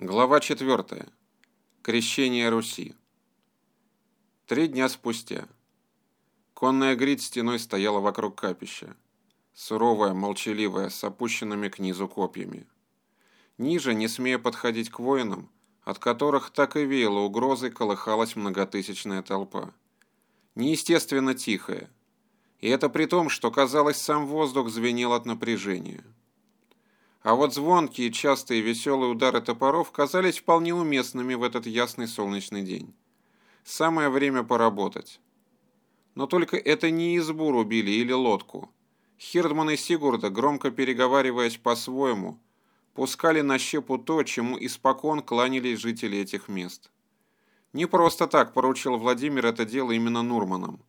Глава 4. Крещение Руси. Три дня спустя. Конная грить стеной стояла вокруг капища. Суровая, молчаливая, с опущенными к низу копьями. Ниже, не смея подходить к воинам, от которых так и веяло угрозой, колыхалась многотысячная толпа. Неестественно тихая. И это при том, что, казалось, сам воздух звенел от напряжения. А вот звонкие, частые, веселые удары топоров казались вполне уместными в этот ясный солнечный день. Самое время поработать. Но только это не избу рубили или лодку. Хирдман и Сигурда, громко переговариваясь по-своему, пускали на щепу то, чему испокон кланялись жители этих мест. Не просто так поручил Владимир это дело именно Нурманам.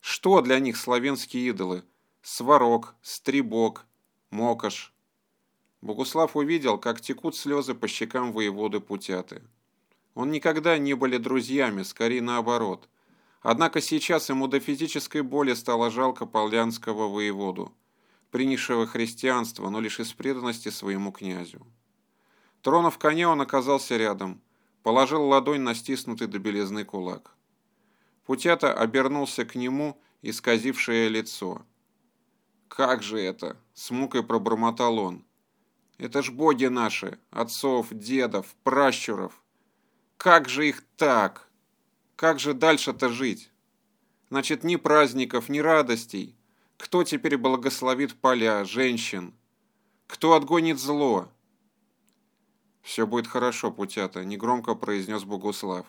Что для них славянские идолы? Сварог, Стрибок, Мокаш – Богуслав увидел, как текут слезы по щекам воеводы Путяты. Он никогда не были друзьями, скорее наоборот. Однако сейчас ему до физической боли стало жалко полянского воеводу, принявшего христианство, но лишь из преданности своему князю. Тронув коня, он оказался рядом, положил ладонь на стиснутый до белизны кулак. Путята обернулся к нему, исказившее лицо. «Как же это?» — с мукой пробормотал он. Это ж боги наши, отцов, дедов, пращуров. Как же их так? Как же дальше-то жить? Значит, ни праздников, ни радостей. Кто теперь благословит поля, женщин? Кто отгонит зло? Все будет хорошо, путята, негромко произнес Богуслав.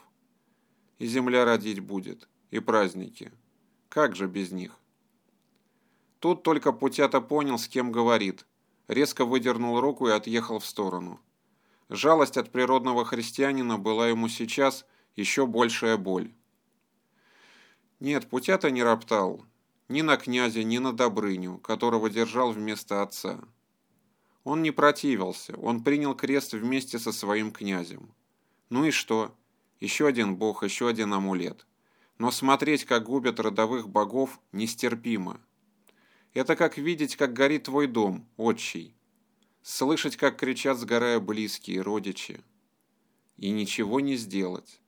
И земля родить будет, и праздники. Как же без них? Тут только путята понял, с кем говорит – резко выдернул руку и отъехал в сторону. Жалость от природного христианина была ему сейчас еще большая боль. Нет, Путята не роптал ни на князя, ни на Добрыню, которого держал вместо отца. Он не противился, он принял крест вместе со своим князем. Ну и что? Еще один бог, еще один амулет. Но смотреть, как губят родовых богов, нестерпимо. Это как видеть, как горит твой дом, отчий. Слышать, как кричат, сгорая близкие, родичи. И ничего не сделать.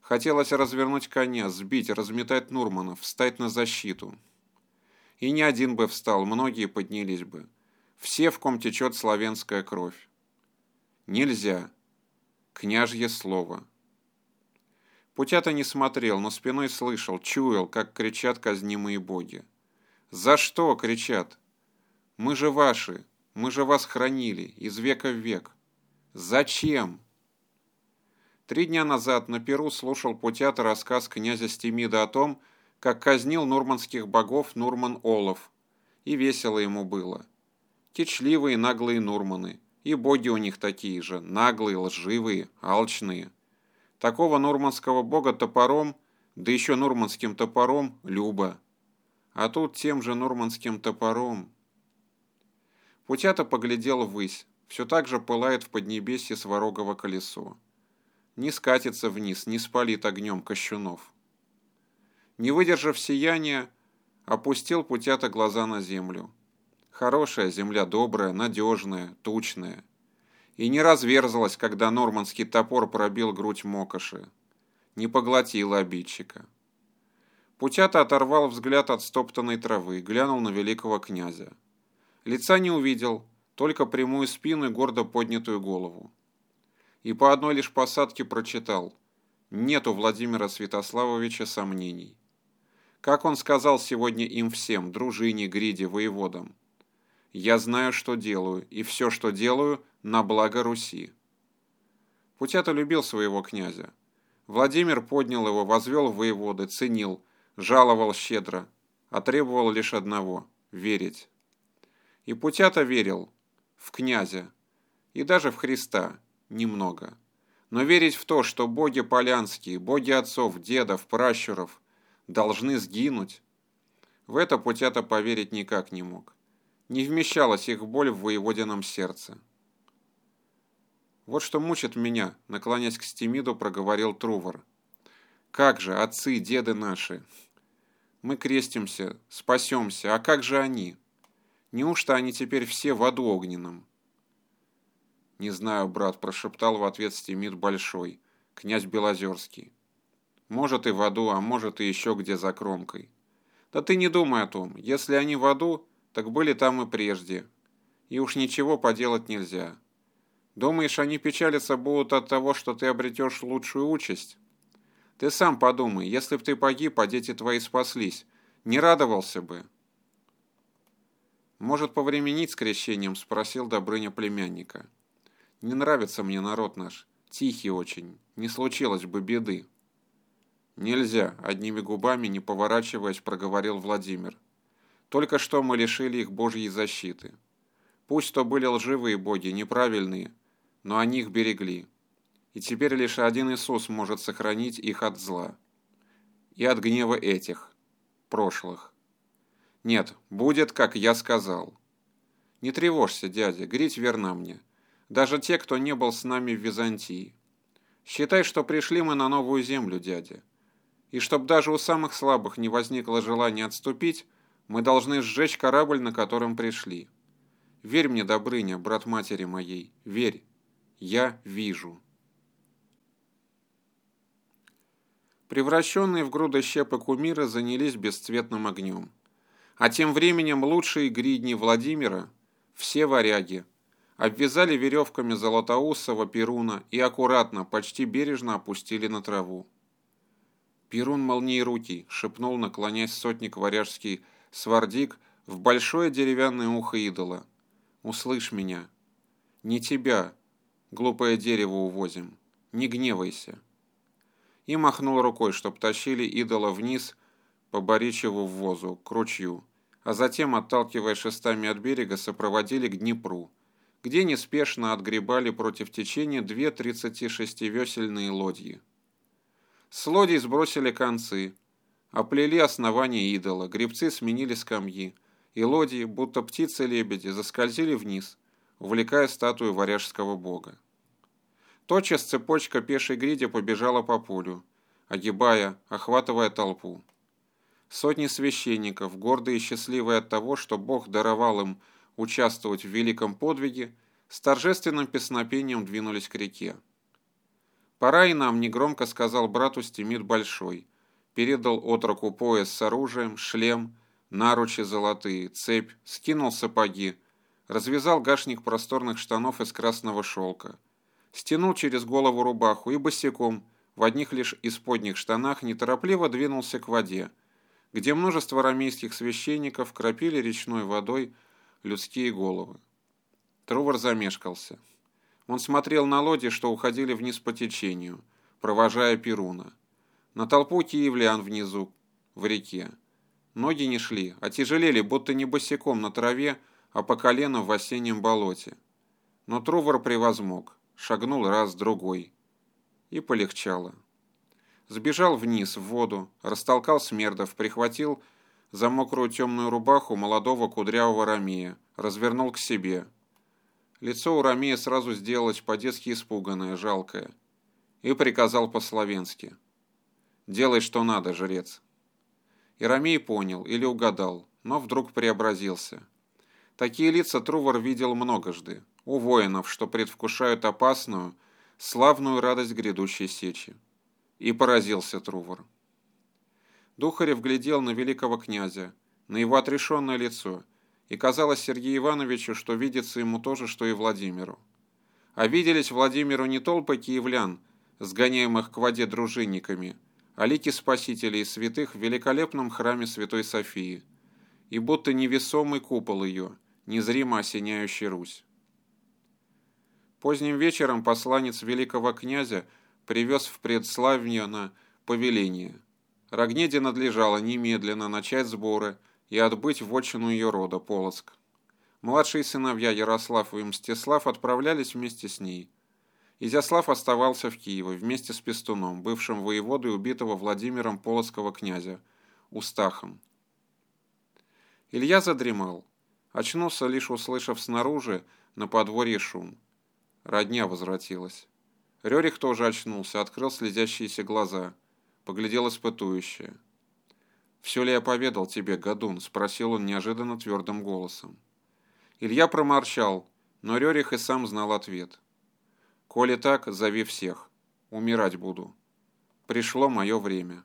Хотелось развернуть коня, сбить, разметать Нурмана, встать на защиту. И не один бы встал, многие поднялись бы. Все, в ком течет славянская кровь. Нельзя. Княжье слово. Путята не смотрел, но спиной слышал, чуял, как кричат казнимые боги. «За что?» — кричат. «Мы же ваши, мы же вас хранили из века в век. Зачем?» Три дня назад на Перу слушал Путята рассказ князя Стемида о том, как казнил нурманских богов Нурман Олов. И весело ему было. Кичливые наглые нурманы. И боги у них такие же, наглые, лживые, алчные. Такого нурманского бога топором, да еще нурманским топором, Люба. А тут тем же нурманским топором. Путята поглядел ввысь. Все так же пылает в поднебесье сварогово колесо. Не скатится вниз, не спалит огнем Кощунов. Не выдержав сияния, опустил Путята глаза на землю. Хорошая земля, добрая, надежная, тучная. И не разверзалась, когда нормандский топор пробил грудь Мокоши. Не поглотила обидчика. Путята оторвал взгляд от стоптанной травы, глянул на великого князя. Лица не увидел, только прямую спину и гордо поднятую голову. И по одной лишь посадке прочитал «Нет у Владимира Святославовича сомнений». Как он сказал сегодня им всем, дружине, гриде, воеводам. «Я знаю, что делаю, и все, что делаю, на благо Руси». Путята любил своего князя. Владимир поднял его, возвел воеводы, ценил – жаловал щедро, а требовал лишь одного – верить. И Путята верил в князя и даже в Христа немного. Но верить в то, что боги полянские, боги отцов, дедов, пращуров должны сгинуть, в это Путята поверить никак не мог. Не вмещалась их боль в воеводином сердце. «Вот что мучит меня», — наклонясь к Стемиду, проговорил Трувор. «Как же, отцы, деды наши, мы крестимся, спасемся, а как же они? Неужто они теперь все в аду огненном? «Не знаю, брат», – прошептал в ответ Стимит Большой, князь Белозерский. «Может и в аду, а может и еще где за кромкой». «Да ты не думай о том. Если они в аду, так были там и прежде. И уж ничего поделать нельзя. Думаешь, они печалиться будут от того, что ты обретешь лучшую участь?» Ты сам подумай, если б ты погиб, а дети твои спаслись, не радовался бы?» «Может, повременить с крещением?» – спросил Добрыня племянника. «Не нравится мне народ наш. Тихий очень. Не случилось бы беды». «Нельзя», – одними губами, не поворачиваясь, проговорил Владимир. «Только что мы лишили их Божьей защиты. Пусть то были лживые боги, неправильные, но они их берегли и теперь лишь один Иисус может сохранить их от зла. И от гнева этих, прошлых. Нет, будет, как я сказал. Не тревожься, дядя, грить верна мне. Даже те, кто не был с нами в Византии. Считай, что пришли мы на новую землю, дядя. И чтоб даже у самых слабых не возникло желания отступить, мы должны сжечь корабль, на котором пришли. Верь мне, Добрыня, брат матери моей, верь. Я вижу». Превращенные в груды щепы кумира занялись бесцветным огнем. А тем временем лучшие гридни Владимира, все варяги, обвязали веревками Золотоусова Перуна и аккуратно, почти бережно опустили на траву. Перун молниерукий, шепнул, наклонясь сотник варяжский свардик в большое деревянное ухо идола. «Услышь меня. Не тебя, глупое дерево, увозим. Не гневайся» и махнул рукой, чтоб тащили идола вниз по Боричеву в возу, к ручью, а затем, отталкивая шестами от берега, сопроводили к Днепру, где неспешно отгребали против течения две 36-весельные лодьи. С лодей сбросили концы, оплели основание идола, гребцы сменили скамьи, и лодьи, будто птицы-лебеди, заскользили вниз, увлекая статую варяжского бога. Тотчас цепочка пешей гриди побежала по полю, огибая, охватывая толпу. Сотни священников, гордые и счастливые от того, что Бог даровал им участвовать в великом подвиге, с торжественным песнопением двинулись к реке. «Пора и нам», — негромко сказал брату Стимит Большой. Передал отроку пояс с оружием, шлем, наручи золотые, цепь, скинул сапоги, развязал гашник просторных штанов из красного шелка стянул через голову рубаху и босиком, в одних лишь исподних штанах, неторопливо двинулся к воде, где множество рамейских священников кропили речной водой людские головы. Трувор замешкался. Он смотрел на лодьи, что уходили вниз по течению, провожая Перуна. На толпу киевлян внизу, в реке. Ноги не шли, а тяжелели, будто не босиком на траве, а по колено в осеннем болоте. Но Трувор превозмог шагнул раз, другой. И полегчало. Сбежал вниз, в воду, растолкал смердов, прихватил за мокрую темную рубаху молодого кудрявого Рамея, развернул к себе. Лицо у Рамея сразу сделалось по-детски испуганное, жалкое. И приказал по-словенски. «Делай, что надо, жрец». И Рамей понял или угадал, но вдруг преобразился. Такие лица Трувор видел многожды у воинов, что предвкушают опасную, славную радость грядущей сечи. И поразился Трувор. Духарев глядел на великого князя, на его отрешенное лицо, и казалось Сергею Ивановичу, что видится ему то же, что и Владимиру. А виделись Владимиру не толпы киевлян, сгоняемых к воде дружинниками, а лики спасителей и святых в великолепном храме Святой Софии, и будто невесомый купол ее, незримо осеняющий Русь. Поздним вечером посланец великого князя привез в предславье на повеление. Рогнеде надлежало немедленно начать сборы и отбыть в отчину ее рода, Полоцк. Младшие сыновья Ярослав и Мстислав отправлялись вместе с ней. Изяслав оставался в Киеве вместе с Пестуном, бывшим воеводой убитого Владимиром Полоцкого князя, Устахом. Илья задремал. Очнулся, лишь услышав снаружи на подворье шум. Родня возвратилась. Рерих тоже очнулся, открыл слезящиеся глаза. Поглядел испытующе. «Все ли я поведал тебе, Гадун?» – спросил он неожиданно твердым голосом. Илья проморчал, но Рерих и сам знал ответ. Коли так, зови всех. Умирать буду. Пришло мое время.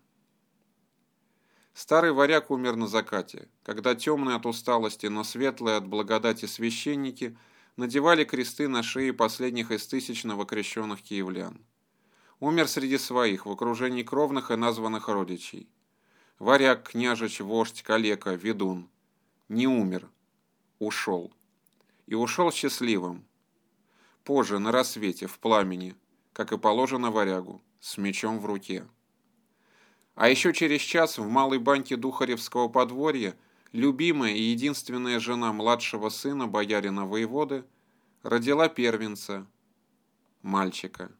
Старый варяг умер на закате, когда темные от усталости, но светлые от благодати священники надевали кресты на шеи последних из тысяч новокрещенных киевлян. Умер среди своих, в окружении кровных и названных родичей. Варяг, княжич, вождь, калека, ведун. Не умер. Ушел. И ушел счастливым. Позже, на рассвете, в пламени, как и положено варягу, с мечом в руке. А еще через час в малой баньке Духаревского подворья любимая и единственная жена младшего сына боярина воеводы родила первенца, мальчика.